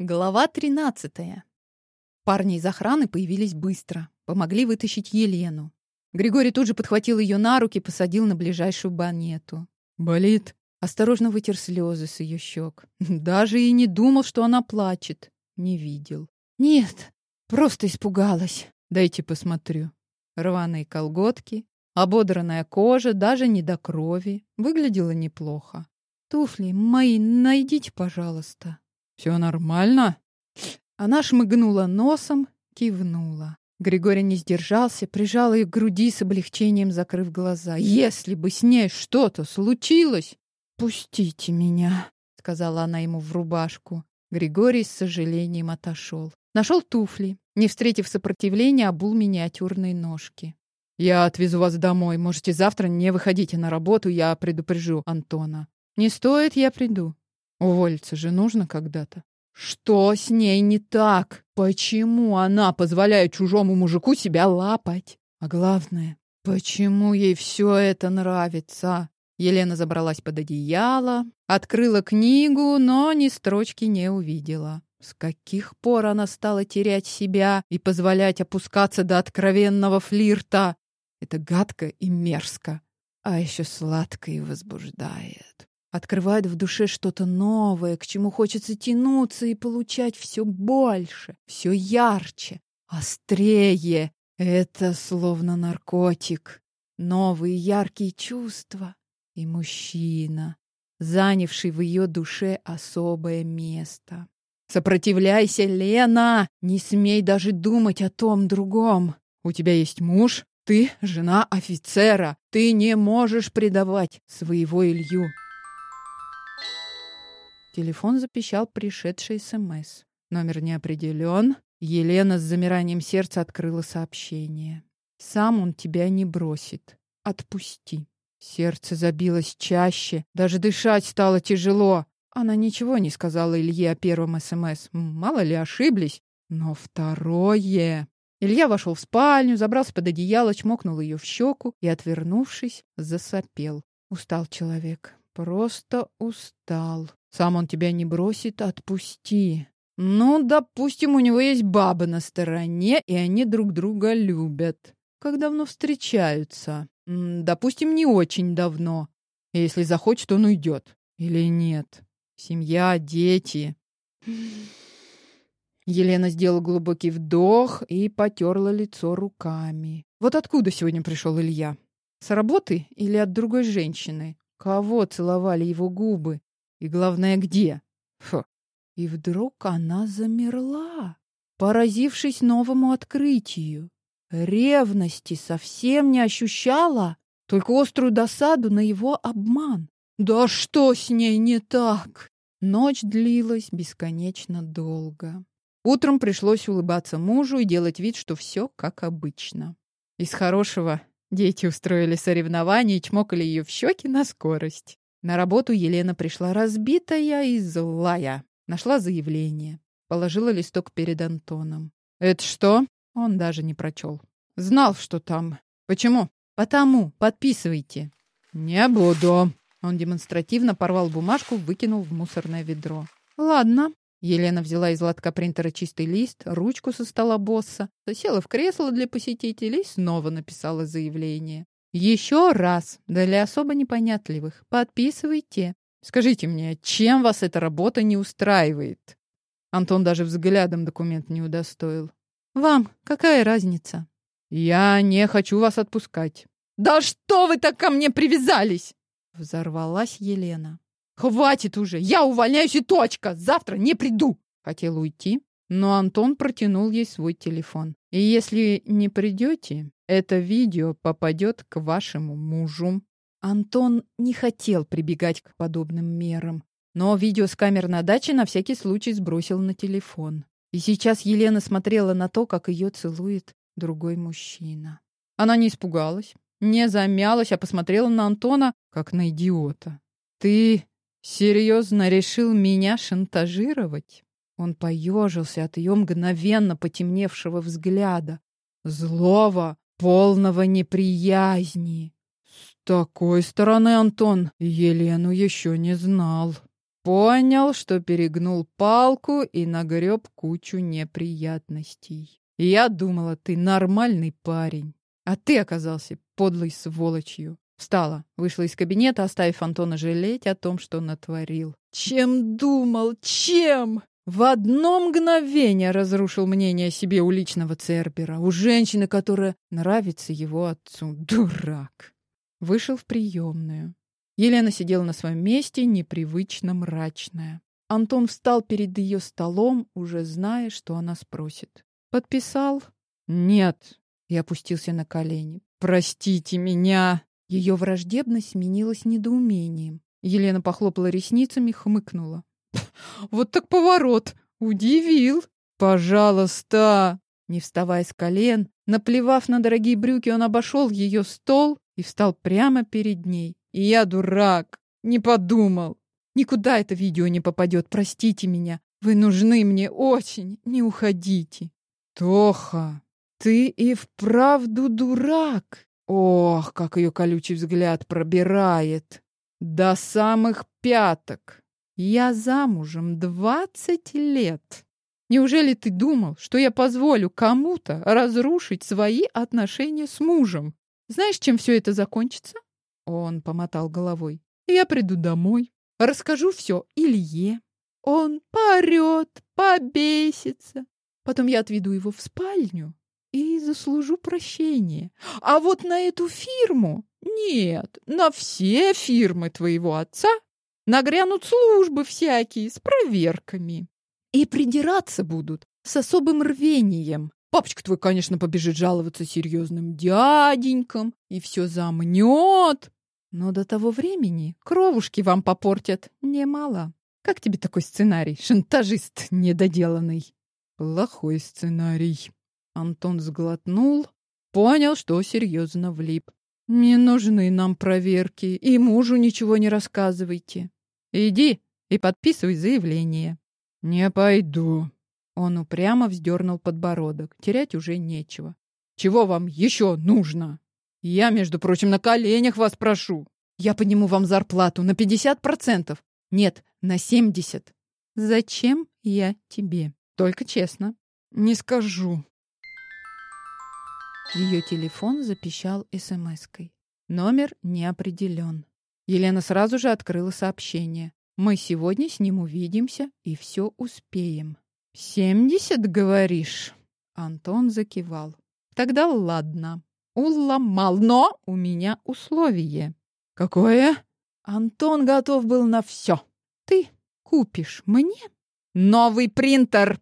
Глава 13. Парни из охраны появились быстро, помогли вытащить Елену. Григорий тут же подхватил ее на руки, посадил на ближайшую банету. «Болит?» Осторожно вытер слезы с ее щек. Даже и не думал, что она плачет. Не видел. «Нет, просто испугалась». «Дайте посмотрю». Рваные колготки, ободранная кожа, даже не до крови. Выглядела неплохо. «Туфли мои найдите, пожалуйста». Все нормально? Она шмыгнула носом, кивнула. Григорий не сдержался, прижал ее к груди с облегчением, закрыв глаза. «Если бы с ней что-то случилось!» «Пустите меня», — сказала она ему в рубашку. Григорий с сожалением отошел. Нашел туфли. Не встретив сопротивления, обул миниатюрные ножки. «Я отвезу вас домой. Можете завтра не выходите на работу, я предупрежу Антона». «Не стоит, я приду». Уволиться же нужно когда-то. Что с ней не так? Почему она позволяет чужому мужику себя лапать? А главное, почему ей все это нравится? Елена забралась под одеяло, открыла книгу, но ни строчки не увидела. С каких пор она стала терять себя и позволять опускаться до откровенного флирта? Это гадко и мерзко, а еще сладко и возбуждает открывает в душе что-то новое, к чему хочется тянуться и получать все больше, все ярче, острее. Это словно наркотик. Новые яркие чувства. И мужчина, занявший в ее душе особое место. Сопротивляйся, Лена! Не смей даже думать о том другом. У тебя есть муж, ты жена офицера. Ты не можешь предавать своего Илью. Телефон запищал пришедший СМС. Номер не определен. Елена с замиранием сердца открыла сообщение. «Сам он тебя не бросит. Отпусти». Сердце забилось чаще, даже дышать стало тяжело. Она ничего не сказала Илье о первом СМС. Мало ли ошиблись. Но второе... Илья вошел в спальню, забрался под одеяло, чмокнул ее в щеку и, отвернувшись, засопел. Устал человек. Просто устал. Сам он тебя не бросит, отпусти. Ну, допустим, у него есть баба на стороне, и они друг друга любят. Как давно встречаются? Допустим, не очень давно. Если захочет, он уйдет. Или нет? Семья, дети. Елена сделала глубокий вдох и потерла лицо руками. Вот откуда сегодня пришел Илья? С работы или от другой женщины? Кого целовали его губы? И главное, где? Фу. И вдруг она замерла, поразившись новому открытию. Ревности совсем не ощущала, только острую досаду на его обман. Да что с ней не так? Ночь длилась бесконечно долго. Утром пришлось улыбаться мужу и делать вид, что все как обычно. Из хорошего дети устроили соревнования и чмокали ее в щеки на скорость. На работу Елена пришла разбитая и злая. Нашла заявление. Положила листок перед Антоном. «Это что?» Он даже не прочел. «Знал, что там. Почему?» «Потому. Подписывайте». «Не буду». Он демонстративно порвал бумажку, выкинул в мусорное ведро. «Ладно». Елена взяла из лотка принтера чистый лист, ручку со стола босса, села в кресло для посетителей и снова написала заявление. Еще раз, для особо непонятливых, подписывайте. Скажите мне, чем вас эта работа не устраивает? Антон даже взглядом документ не удостоил. Вам какая разница? Я не хочу вас отпускать. Да что вы так ко мне привязались? Взорвалась Елена. Хватит уже, я увольняюсь и точка. Завтра не приду. Хотел уйти, но Антон протянул ей свой телефон. И если не придете, это видео попадет к вашему мужу. Антон не хотел прибегать к подобным мерам, но видео с камер на даче на всякий случай сбросил на телефон. И сейчас Елена смотрела на то, как ее целует другой мужчина. Она не испугалась, не замялась, а посмотрела на Антона, как на идиота. «Ты серьезно решил меня шантажировать?» Он поежился от ее мгновенно потемневшего взгляда. Злого, полного неприязни. С такой стороны Антон Елену еще не знал. Понял, что перегнул палку и нагреб кучу неприятностей. Я думала, ты нормальный парень, а ты оказался подлой сволочью. Встала, вышла из кабинета, оставив Антона жалеть о том, что натворил. Чем думал? Чем? В одно мгновение разрушил мнение о себе у личного Цербера, у женщины, которая нравится его отцу. Дурак. Вышел в приемную. Елена сидела на своем месте, непривычно мрачная. Антон встал перед ее столом, уже зная, что она спросит. «Подписал?» «Нет». И опустился на колени. «Простите меня!» Ее враждебность сменилась недоумением. Елена похлопала ресницами, хмыкнула. Вот так поворот! Удивил! Пожалуйста!» Не вставая с колен, наплевав на дорогие брюки, он обошел ее стол и встал прямо перед ней. И я дурак, не подумал. Никуда это видео не попадет, простите меня. Вы нужны мне очень, не уходите. Тоха, ты и вправду дурак. Ох, как ее колючий взгляд пробирает. До самых пяток. Я замужем двадцать лет. Неужели ты думал, что я позволю кому-то разрушить свои отношения с мужем? Знаешь, чем все это закончится? Он помотал головой. Я приду домой, расскажу все Илье. Он поорет, побесится. Потом я отведу его в спальню и заслужу прощения. А вот на эту фирму нет, на все фирмы твоего отца Нагрянут службы всякие с проверками. И придираться будут с особым рвением. Папочка твой, конечно, побежит жаловаться серьезным дяденькам и все замнет. Но до того времени кровушки вам попортят немало. Как тебе такой сценарий, шантажист недоделанный? Плохой сценарий. Антон сглотнул, понял, что серьезно влип. Не нужны нам проверки, и мужу ничего не рассказывайте. Иди и подписывай заявление. Не пойду. Он упрямо вздернул подбородок. Терять уже нечего. Чего вам еще нужно? Я, между прочим, на коленях вас прошу. Я подниму вам зарплату на 50%. Нет, на 70. Зачем я тебе? Только честно. Не скажу. Ее телефон запищал смской. Номер не определен. Елена сразу же открыла сообщение. «Мы сегодня с ним увидимся и все успеем». «Семьдесят, говоришь?» Антон закивал. «Тогда ладно. Уломал, но у меня условие». «Какое?» Антон готов был на все. «Ты купишь мне новый принтер!»